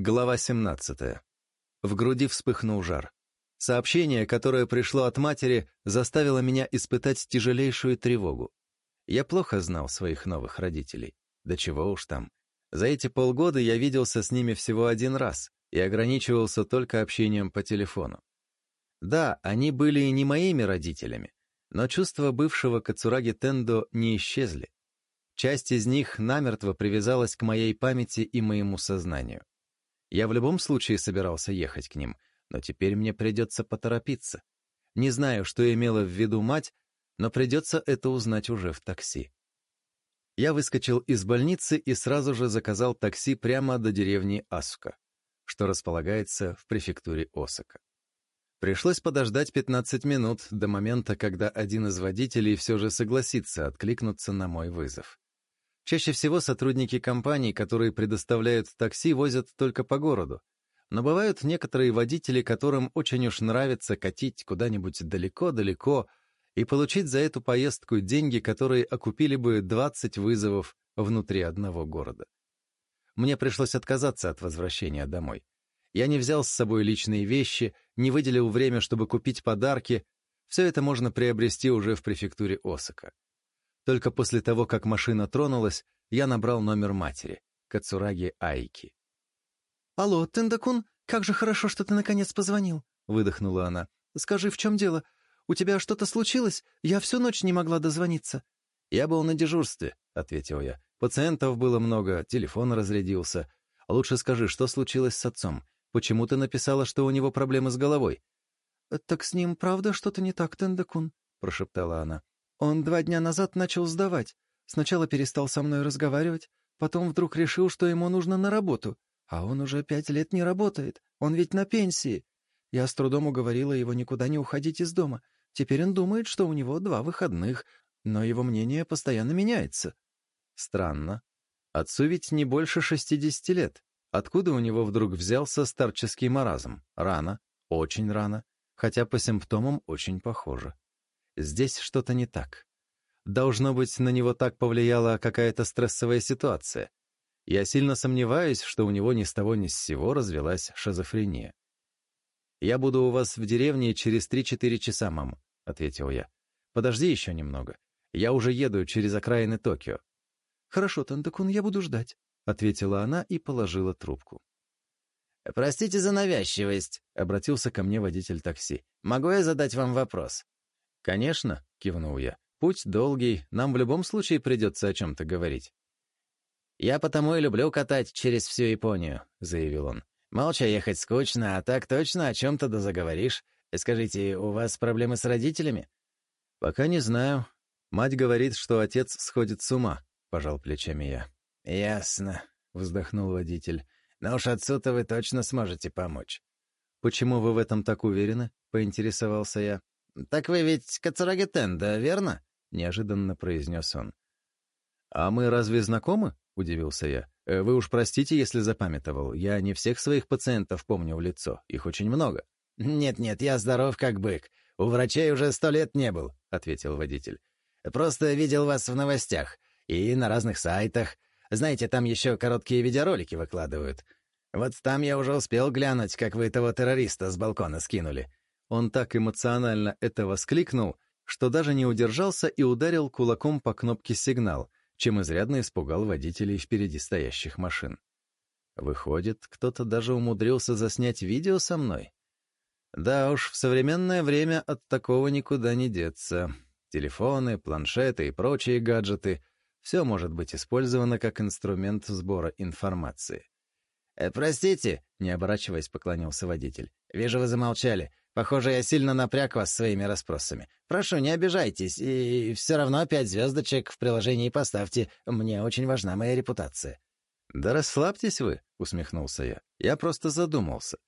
Глава 17. В груди вспыхнул жар. Сообщение, которое пришло от матери, заставило меня испытать тяжелейшую тревогу. Я плохо знал своих новых родителей. Да чего уж там. За эти полгода я виделся с ними всего один раз и ограничивался только общением по телефону. Да, они были и не моими родителями, но чувства бывшего Кацураги Тендо не исчезли. Часть из них намертво привязалась к моей памяти и моему сознанию. Я в любом случае собирался ехать к ним, но теперь мне придется поторопиться. Не знаю, что имела в виду мать, но придется это узнать уже в такси. Я выскочил из больницы и сразу же заказал такси прямо до деревни Асука, что располагается в префектуре Осака. Пришлось подождать 15 минут до момента, когда один из водителей все же согласится откликнуться на мой вызов. Чаще всего сотрудники компаний, которые предоставляют такси, возят только по городу. Но бывают некоторые водители, которым очень уж нравится катить куда-нибудь далеко-далеко и получить за эту поездку деньги, которые окупили бы 20 вызовов внутри одного города. Мне пришлось отказаться от возвращения домой. Я не взял с собой личные вещи, не выделил время, чтобы купить подарки. Все это можно приобрести уже в префектуре Осака. Только после того, как машина тронулась, я набрал номер матери, Кацураги Айки. «Алло, Тендакун, как же хорошо, что ты наконец позвонил», — выдохнула она. «Скажи, в чем дело? У тебя что-то случилось? Я всю ночь не могла дозвониться». «Я был на дежурстве», — ответил я. «Пациентов было много, телефон разрядился. Лучше скажи, что случилось с отцом? Почему ты написала, что у него проблемы с головой?» «Так с ним правда что-то не так, Тендакун?» — прошептала она. Он два дня назад начал сдавать. Сначала перестал со мной разговаривать, потом вдруг решил, что ему нужно на работу. А он уже пять лет не работает, он ведь на пенсии. Я с трудом уговорила его никуда не уходить из дома. Теперь он думает, что у него два выходных, но его мнение постоянно меняется. Странно. Отцу ведь не больше 60 лет. Откуда у него вдруг взялся старческий маразм? Рано, очень рано, хотя по симптомам очень похоже. Здесь что-то не так. Должно быть, на него так повлияла какая-то стрессовая ситуация. Я сильно сомневаюсь, что у него ни с того ни с сего развелась шизофрения. «Я буду у вас в деревне через 3-4 часа, мам», — ответил я. «Подожди еще немного. Я уже еду через окраины Токио». «Хорошо, Тандакун, я буду ждать», — ответила она и положила трубку. «Простите за навязчивость», — обратился ко мне водитель такси. «Могу я задать вам вопрос?» «Конечно», — кивнул я. «Путь долгий, нам в любом случае придется о чем-то говорить». «Я потому и люблю катать через всю Японию», — заявил он. «Молча ехать скучно, а так точно о чем-то да заговоришь. Скажите, у вас проблемы с родителями?» «Пока не знаю. Мать говорит, что отец сходит с ума», — пожал плечами я. «Ясно», — вздохнул водитель. «Но уж отцу-то вы точно сможете помочь». «Почему вы в этом так уверены?» — поинтересовался я. «Так вы ведь Кацарагетен, да, верно?» — неожиданно произнес он. «А мы разве знакомы?» — удивился я. Э, «Вы уж простите, если запамятовал. Я не всех своих пациентов помню в лицо. Их очень много». «Нет-нет, я здоров как бык. У врачей уже сто лет не был», — ответил водитель. «Просто видел вас в новостях и на разных сайтах. Знаете, там еще короткие видеоролики выкладывают. Вот там я уже успел глянуть, как вы этого террориста с балкона скинули. Он так эмоционально это воскликнул, что даже не удержался и ударил кулаком по кнопке «Сигнал», чем изрядно испугал водителей впереди стоящих машин. Выходит, кто-то даже умудрился заснять видео со мной? Да уж, в современное время от такого никуда не деться. Телефоны, планшеты и прочие гаджеты — все может быть использовано как инструмент сбора информации. «Э, «Простите», — не оборачиваясь, поклонился водитель. «Вижу, вы замолчали. Похоже, я сильно напряг вас своими расспросами. Прошу, не обижайтесь, и все равно пять звездочек в приложении поставьте. Мне очень важна моя репутация». «Да расслабьтесь вы», — усмехнулся я. «Я просто задумался.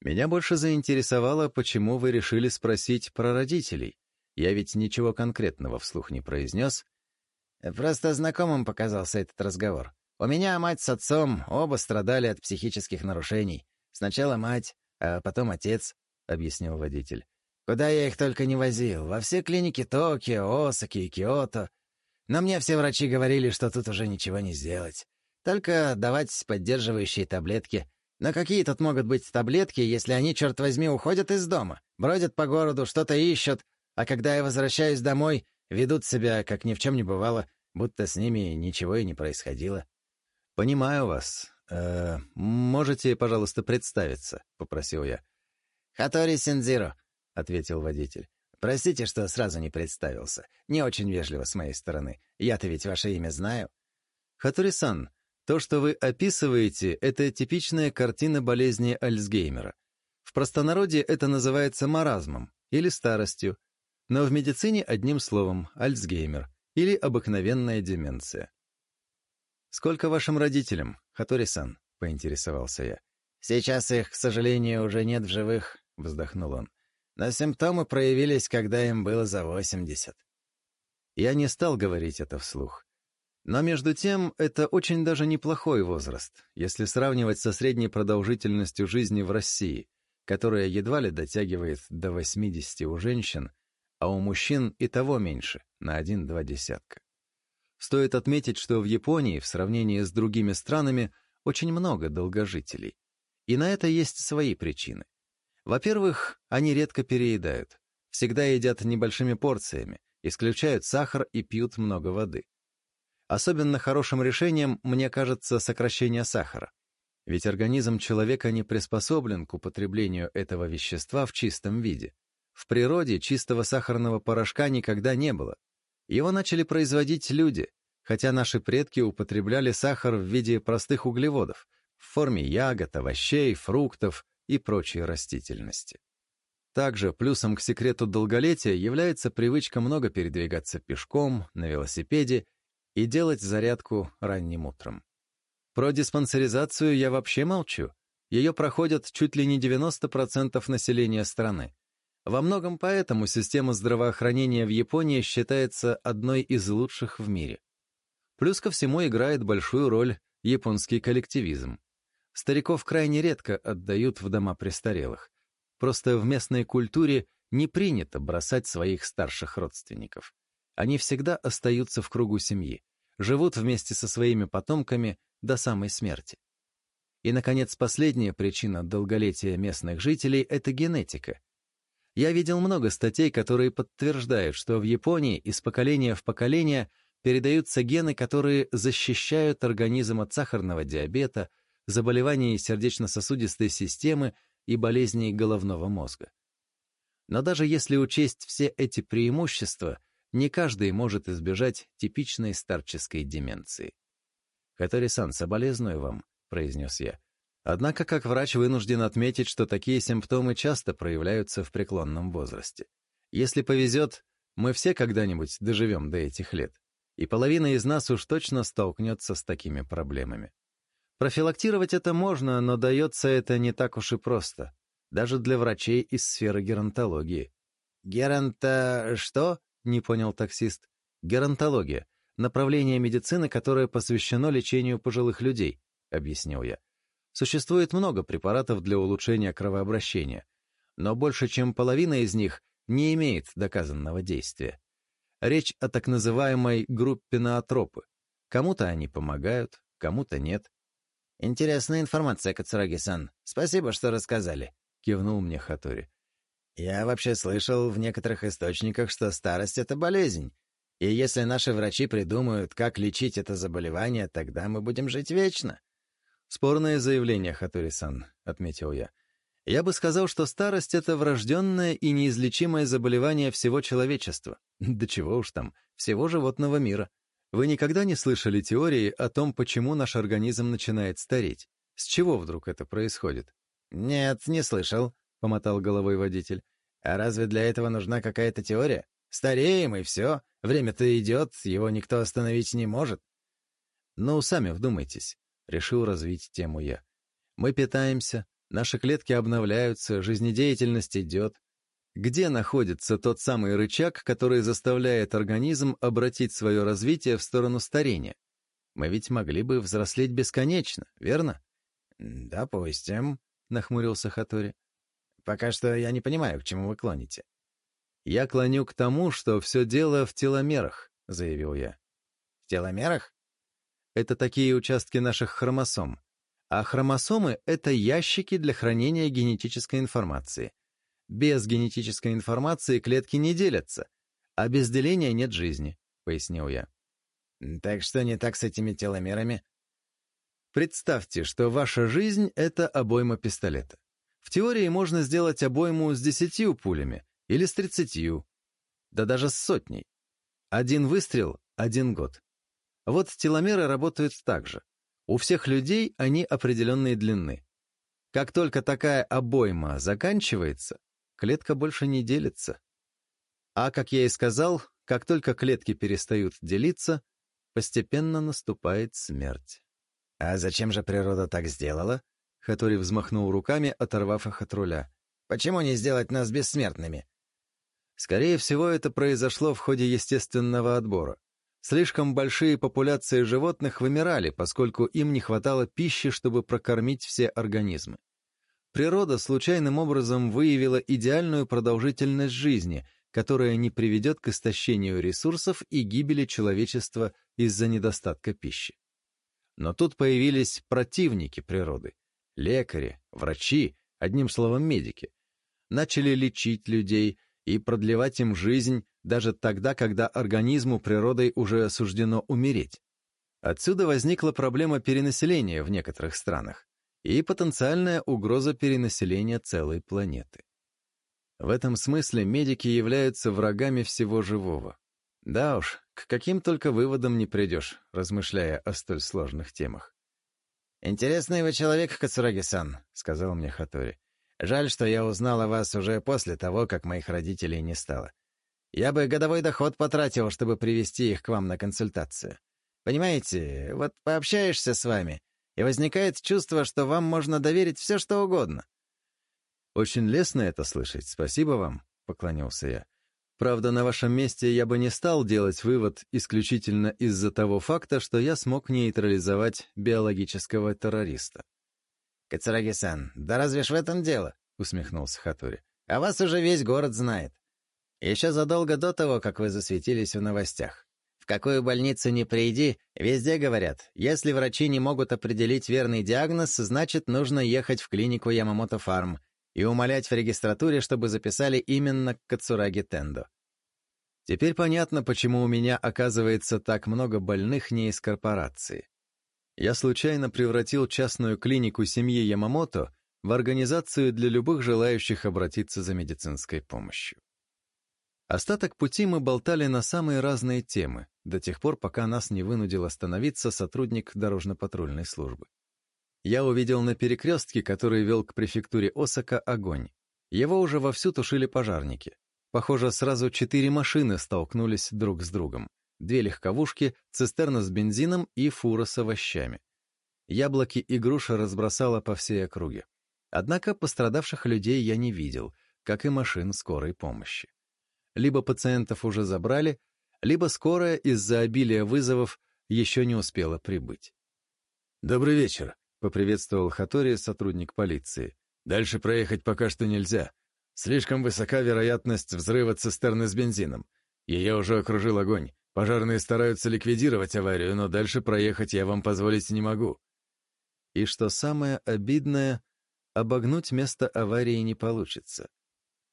Меня больше заинтересовало, почему вы решили спросить про родителей. Я ведь ничего конкретного вслух не произнес». «Просто знакомым показался этот разговор. У меня мать с отцом, оба страдали от психических нарушений. Сначала мать, а потом отец объяснил водитель. «Куда я их только не возил. Во все клиники Токио, Осаки и Киото. Но мне все врачи говорили, что тут уже ничего не сделать. Только давать поддерживающие таблетки. Но какие тут могут быть таблетки, если они, черт возьми, уходят из дома, бродят по городу, что-то ищут, а когда я возвращаюсь домой, ведут себя, как ни в чем не бывало, будто с ними ничего и не происходило». «Понимаю вас. Э -э, можете, пожалуйста, представиться?» — попросил я. «Хатори Синзиро», — ответил водитель. «Простите, что сразу не представился. Не очень вежливо с моей стороны. Я-то ведь ваше имя знаю». «Хатори-сан, то, что вы описываете, это типичная картина болезни Альцгеймера. В простонародье это называется маразмом или старостью, но в медицине одним словом – Альцгеймер или обыкновенная деменция. «Сколько вашим родителям, Хатори-сан?» – поинтересовался я. «Сейчас их, к сожалению, уже нет в живых вздохнул он. Но симптомы проявились, когда им было за 80. Я не стал говорить это вслух. Но между тем, это очень даже неплохой возраст, если сравнивать со средней продолжительностью жизни в России, которая едва ли дотягивает до 80 у женщин, а у мужчин и того меньше, на 1-2 десятка. Стоит отметить, что в Японии, в сравнении с другими странами, очень много долгожителей. И на это есть свои причины – во-первых, они редко переедают. Всегда едят небольшими порциями, исключают сахар и пьют много воды. Особенно хорошим решением, мне кажется, сокращение сахара. Ведь организм человека не приспособлен к употреблению этого вещества в чистом виде. В природе чистого сахарного порошка никогда не было. Его начали производить люди, хотя наши предки употребляли сахар в виде простых углеводов, в форме ягод, овощей, фруктов, и прочей растительности. Также плюсом к секрету долголетия является привычка много передвигаться пешком, на велосипеде и делать зарядку ранним утром. Про диспансеризацию я вообще молчу. Ее проходят чуть ли не 90% населения страны. Во многом поэтому система здравоохранения в Японии считается одной из лучших в мире. Плюс ко всему играет большую роль японский коллективизм. Стариков крайне редко отдают в дома престарелых. Просто в местной культуре не принято бросать своих старших родственников. Они всегда остаются в кругу семьи, живут вместе со своими потомками до самой смерти. И, наконец, последняя причина долголетия местных жителей – это генетика. Я видел много статей, которые подтверждают, что в Японии из поколения в поколение передаются гены, которые защищают организм от сахарного диабета – заболеваний сердечно-сосудистой системы и болезней головного мозга. Но даже если учесть все эти преимущества, не каждый может избежать типичной старческой деменции. «Хатари-сан, соболезную вам», — произнес я. Однако, как врач, вынужден отметить, что такие симптомы часто проявляются в преклонном возрасте. Если повезет, мы все когда-нибудь доживем до этих лет, и половина из нас уж точно столкнется с такими проблемами. Профилактировать это можно, но дается это не так уж и просто. Даже для врачей из сферы геронтологии. «Геронта... что?» — не понял таксист. «Геронтология. Направление медицины, которое посвящено лечению пожилых людей», — объяснил я. Существует много препаратов для улучшения кровообращения, но больше чем половина из них не имеет доказанного действия. Речь о так называемой группе наотропы. Кому-то они помогают, кому-то нет. Интересная информация, Кацураги-сан. Спасибо, что рассказали», — кивнул мне Хатори. «Я вообще слышал в некоторых источниках, что старость — это болезнь. И если наши врачи придумают, как лечить это заболевание, тогда мы будем жить вечно». «Спорное заявление, Хатори-сан», — отметил я. «Я бы сказал, что старость — это врожденное и неизлечимое заболевание всего человечества. Да чего уж там, всего животного мира». Вы никогда не слышали теории о том, почему наш организм начинает стареть? С чего вдруг это происходит? «Нет, не слышал», — помотал головой водитель. «А разве для этого нужна какая-то теория? Стареем и все. Время-то идет, его никто остановить не может». «Ну, сами вдумайтесь», — решил развить тему я. «Мы питаемся, наши клетки обновляются, жизнедеятельность идет, где находится тот самый рычаг, который заставляет организм обратить свое развитие в сторону старения. Мы ведь могли бы взрослеть бесконечно, верно? «Допустим», — нахмурился Хатори. «Пока что я не понимаю, к чему вы клоните». «Я клоню к тому, что все дело в теломерах», — заявил я. «В теломерах?» «Это такие участки наших хромосом. А хромосомы — это ящики для хранения генетической информации. Без генетической информации клетки не делятся, а без деления нет жизни, пояснил я. Так что не так с этими теломерами? Представьте, что ваша жизнь — это обойма пистолета. В теории можно сделать обойму с десятью пулями или с тридцатью, да даже с сотней. Один выстрел — один год. Вот теломеры работают так же. У всех людей они определенной длины. Как только такая обойма заканчивается, Клетка больше не делится. А, как я и сказал, как только клетки перестают делиться, постепенно наступает смерть. «А зачем же природа так сделала?» Хатори взмахнул руками, оторвав их от руля. «Почему не сделать нас бессмертными?» Скорее всего, это произошло в ходе естественного отбора. Слишком большие популяции животных вымирали, поскольку им не хватало пищи, чтобы прокормить все организмы. Природа случайным образом выявила идеальную продолжительность жизни, которая не приведет к истощению ресурсов и гибели человечества из-за недостатка пищи. Но тут появились противники природы. Лекари, врачи, одним словом медики. Начали лечить людей и продлевать им жизнь даже тогда, когда организму природой уже суждено умереть. Отсюда возникла проблема перенаселения в некоторых странах и потенциальная угроза перенаселения целой планеты. В этом смысле медики являются врагами всего живого. Да уж, к каким только выводам не придешь, размышляя о столь сложных темах. «Интересный вы человек, Кацураги-сан», — сказал мне Хатори. «Жаль, что я узнал о вас уже после того, как моих родителей не стало. Я бы годовой доход потратил, чтобы привести их к вам на консультацию. Понимаете, вот пообщаешься с вами, и возникает чувство, что вам можно доверить все, что угодно. «Очень лестно это слышать, спасибо вам», — поклонился я. «Правда, на вашем месте я бы не стал делать вывод исключительно из-за того факта, что я смог нейтрализовать биологического террориста». «Кацараги-сан, да разве ж в этом дело?» — усмехнулся Хатури. «А вас уже весь город знает. Еще задолго до того, как вы засветились в новостях какую больницу не приди, везде говорят, если врачи не могут определить верный диагноз, значит, нужно ехать в клинику Ямамото Фарм и умолять в регистратуре, чтобы записали именно к Кацураги Тендо. Теперь понятно, почему у меня оказывается так много больных не из корпорации. Я случайно превратил частную клинику семьи Ямамото в организацию для любых желающих обратиться за медицинской помощью. Остаток пути мы болтали на самые разные темы, до тех пор, пока нас не вынудил остановиться сотрудник дорожно-патрульной службы. Я увидел на перекрестке, который вел к префектуре Осака, огонь. Его уже вовсю тушили пожарники. Похоже, сразу четыре машины столкнулись друг с другом. Две легковушки, цистерна с бензином и фура с овощами. Яблоки и груши разбросала по всей округе. Однако пострадавших людей я не видел, как и машин скорой помощи. Либо пациентов уже забрали, либо скорая из-за обилия вызовов еще не успела прибыть. «Добрый вечер», — поприветствовал Хатори сотрудник полиции. «Дальше проехать пока что нельзя. Слишком высока вероятность взрыва цистерны с бензином. Ее уже окружил огонь. Пожарные стараются ликвидировать аварию, но дальше проехать я вам позволить не могу». И что самое обидное, обогнуть место аварии не получится.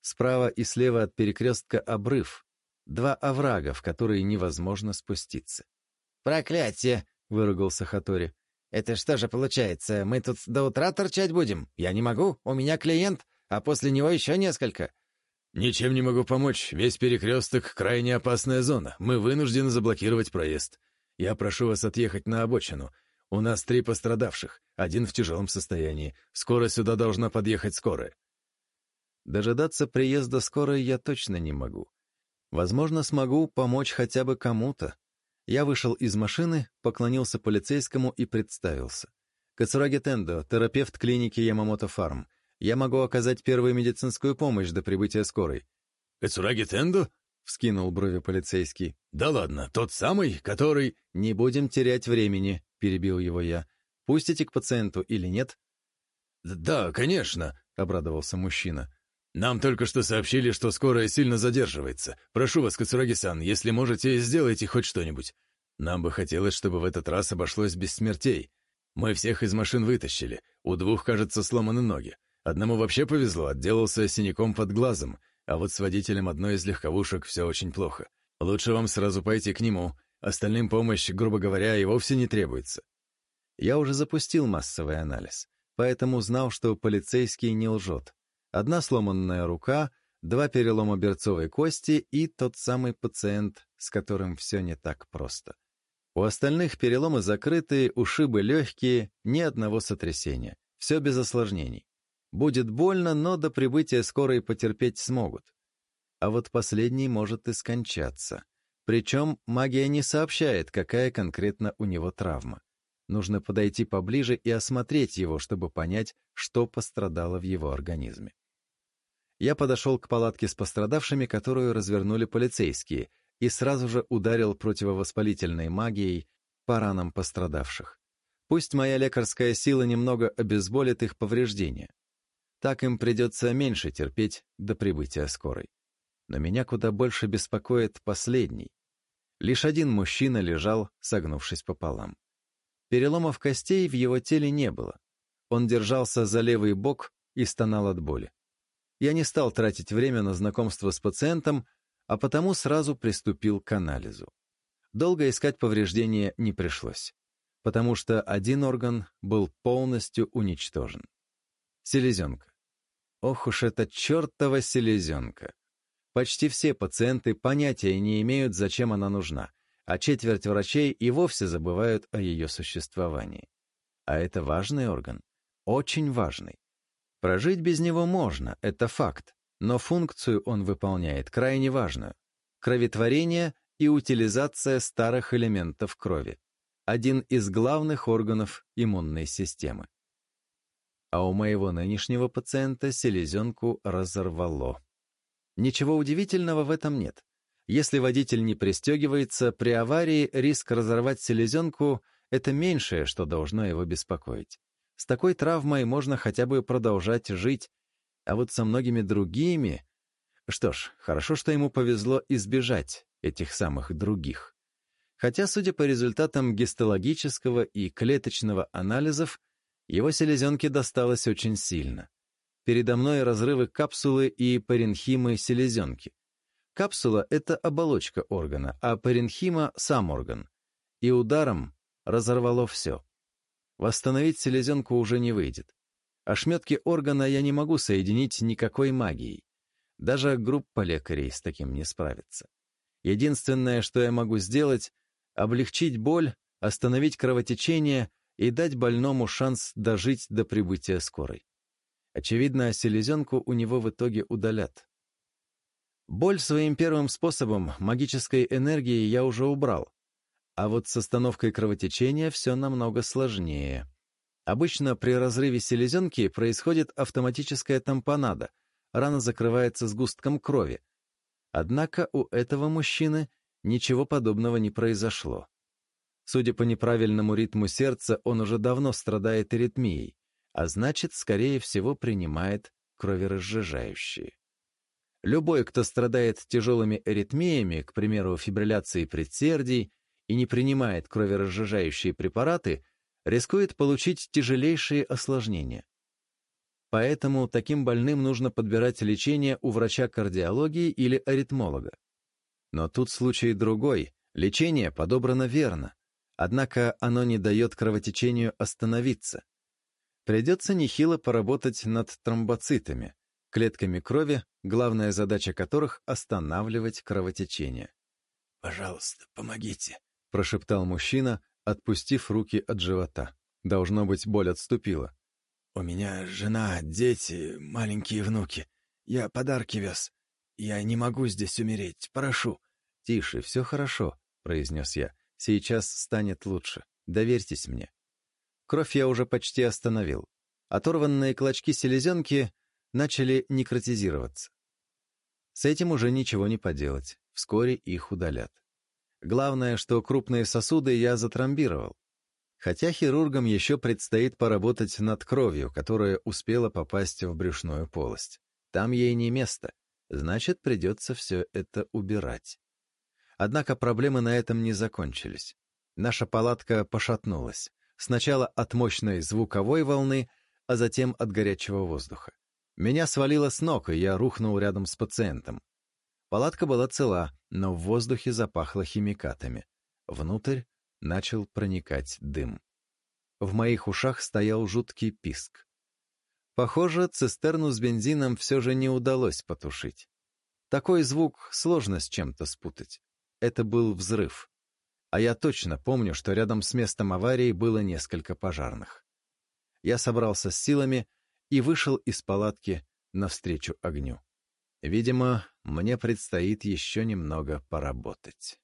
Справа и слева от перекрестка обрыв, Два оврага, в которые невозможно спуститься. «Проклятие!» — выругался Хатори. «Это что же получается, мы тут до утра торчать будем? Я не могу, у меня клиент, а после него еще несколько». «Ничем не могу помочь, весь перекресток — крайне опасная зона, мы вынуждены заблокировать проезд. Я прошу вас отъехать на обочину. У нас три пострадавших, один в тяжелом состоянии, скоро сюда должна подъехать скорая». Дожидаться приезда скорой я точно не могу. Возможно, смогу помочь хотя бы кому-то. Я вышел из машины, поклонился полицейскому и представился. Кацураги Тендо, терапевт клиники Ямамото Фарм. Я могу оказать первую медицинскую помощь до прибытия скорой. «Кацураги Тендо?» — вскинул брови полицейский. «Да ладно, тот самый, который...» «Не будем терять времени», — перебил его я. «Пустите к пациенту или нет?» «Да, конечно», — обрадовался мужчина. Нам только что сообщили, что скорая сильно задерживается. Прошу вас, Кацураги-сан, если можете, сделайте хоть что-нибудь. Нам бы хотелось, чтобы в этот раз обошлось без смертей. Мы всех из машин вытащили. У двух, кажется, сломаны ноги. Одному вообще повезло, отделался синяком под глазом, а вот с водителем одной из легковушек все очень плохо. Лучше вам сразу пойти к нему. Остальным помощь, грубо говоря, и вовсе не требуется. Я уже запустил массовый анализ, поэтому знал, что полицейский не лжет. Одна сломанная рука, два перелома берцовой кости и тот самый пациент, с которым все не так просто. У остальных переломы закрыты, ушибы легкие, ни одного сотрясения. Все без осложнений. Будет больно, но до прибытия скорой потерпеть смогут. А вот последний может и скончаться. Причем магия не сообщает, какая конкретно у него травма. Нужно подойти поближе и осмотреть его, чтобы понять, что пострадало в его организме. Я подошел к палатке с пострадавшими, которую развернули полицейские, и сразу же ударил противовоспалительной магией по ранам пострадавших. Пусть моя лекарская сила немного обезболит их повреждения. Так им придется меньше терпеть до прибытия скорой. Но меня куда больше беспокоит последний. Лишь один мужчина лежал, согнувшись пополам. Переломов костей в его теле не было. Он держался за левый бок и стонал от боли. Я не стал тратить время на знакомство с пациентом, а потому сразу приступил к анализу. Долго искать повреждения не пришлось, потому что один орган был полностью уничтожен. Селезенка. Ох уж эта чертова селезенка. Почти все пациенты понятия не имеют, зачем она нужна, а четверть врачей и вовсе забывают о ее существовании. А это важный орган, очень важный. Прожить без него можно, это факт, но функцию он выполняет крайне важную. Кроветворение и утилизация старых элементов крови. Один из главных органов иммунной системы. А у моего нынешнего пациента селезенку разорвало. Ничего удивительного в этом нет. Если водитель не пристегивается, при аварии риск разорвать селезенку – это меньшее, что должно его беспокоить. С такой травмой можно хотя бы продолжать жить, а вот со многими другими... Что ж, хорошо, что ему повезло избежать этих самых других. Хотя, судя по результатам гистологического и клеточного анализов, его селезенке досталось очень сильно. Передо мной разрывы капсулы и паренхимы селезенки. Капсула — это оболочка органа, а паренхима — сам орган. И ударом разорвало все. Восстановить селезенку уже не выйдет. Ошметки органа я не могу соединить никакой магией. Даже группа лекарей с таким не справится. Единственное, что я могу сделать, облегчить боль, остановить кровотечение и дать больному шанс дожить до прибытия скорой. Очевидно, селезенку у него в итоге удалят. Боль своим первым способом, магической энергией я уже убрал, а вот с остановкой кровотечения все намного сложнее. Обычно при разрыве селезенки происходит автоматическая тампонада, рана закрывается сгустком крови. Однако у этого мужчины ничего подобного не произошло. Судя по неправильному ритму сердца, он уже давно страдает аритмией, а значит, скорее всего, принимает кроверазжижающие. Любой, кто страдает тяжелыми эритмиями, к примеру, фибрилляцией предсердий, и не принимает кроверазжижающие препараты, рискует получить тяжелейшие осложнения. Поэтому таким больным нужно подбирать лечение у врача кардиологии или аритмолога. Но тут случай другой, лечение подобрано верно, однако оно не дает кровотечению остановиться. Придется нехило поработать над тромбоцитами, клетками крови, главная задача которых — останавливать кровотечение. «Пожалуйста, помогите», прошептал мужчина, отпустив руки от живота. Должно быть, боль отступила. «У меня жена, дети, маленькие внуки. Я подарки вез. Я не могу здесь умереть, прошу». «Тише, все хорошо», — произнес я. «Сейчас станет лучше. Доверьтесь мне». Кровь я уже почти остановил. Оторванные клочки селезенки начали некротизироваться. С этим уже ничего не поделать. Вскоре их удалят. Главное, что крупные сосуды я затрамбировал. Хотя хирургам еще предстоит поработать над кровью, которая успела попасть в брюшную полость. Там ей не место, значит, придется все это убирать. Однако проблемы на этом не закончились. Наша палатка пошатнулась. Сначала от мощной звуковой волны, а затем от горячего воздуха. Меня свалило с ног, и я рухнул рядом с пациентом. Палатка была цела, но в воздухе запахло химикатами. Внутрь начал проникать дым. В моих ушах стоял жуткий писк. Похоже, цистерну с бензином все же не удалось потушить. Такой звук сложно с чем-то спутать. Это был взрыв. А я точно помню, что рядом с местом аварии было несколько пожарных. Я собрался с силами и вышел из палатки навстречу огню. Видимо, мне предстоит еще немного поработать.